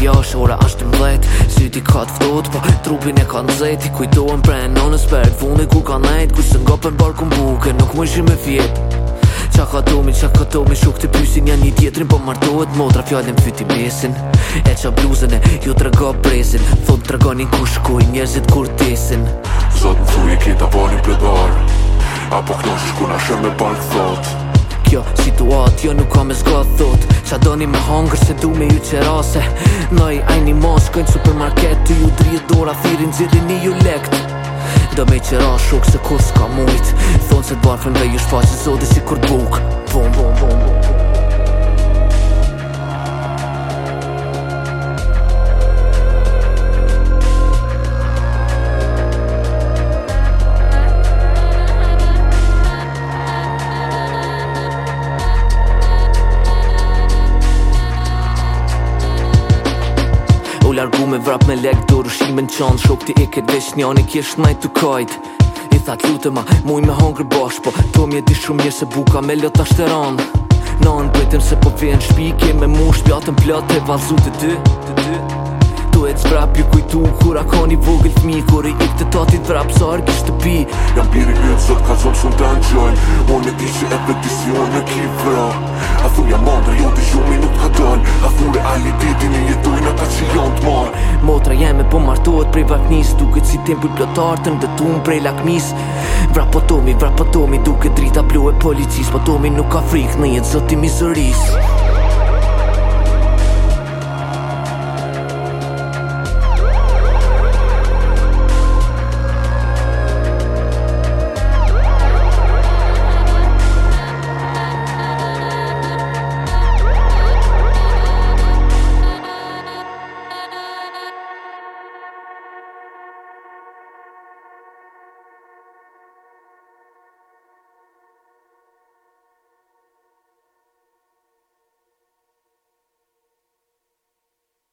vjosh, ora ashtë mblet Syti ka të vdot, po trupin e ka në zeti Kujtojnë pre në në spert, vune ku ka nejt Kusë nga për bërë ku buke nuk më ishi me fjet Qa ka tomi, qa ka tomi, shuk të pysin Ja një tjetrin, po martohet, modra fjallin fyti mesin E qa bluzën e, ju të rëga presin Thonë të rëga një kushkoj, njerëzit kur tesin Zotë në thuj e kita bani pledar Apo këno shku në shëmë e bani kjo situat Jo nuk ka me zgodh thot Qa do një me hangër se du me ju qerase Noj, aj një mosh, kojnë supermarket Të ju drije dora, thirin gjithin i ju lekt Do me qera shuk se kus ka mujt Thonë se të barfën dhe ju shfaqin zodi si kur buk Vum, vum largu me vrap me lek dur Shime në qanë Shok ti eket vesh një anë kjesht naj të kajt I tha t'lute ma Muj me hongër bash Po to mje di shumë mje se buka me lota ashteran Na në bëjtëm se po vjen shpike Me mu shpjatën plat e valzu të dy Do e t'vrap ju kujtu Kur a ka një vogël t'mi Kur i ik të tatit vrap Sarë gjisht të pi Jam biri gjen sot ka zonë shumë të gjojnë On e di që e vetisi on e ki vra A thu jam andre jo të gjumi nuk ka don A fu realitetin e jetu në ta që jon të mar Motra jeme po martohet prej vaknis Duket si tim bibliotarë të tun prej lakmis Vra po tomi, vra po tomi Duket drita blu e policis Po tomi nuk ka frik në jetë zëti misëris Vra po tomi, vra po tomi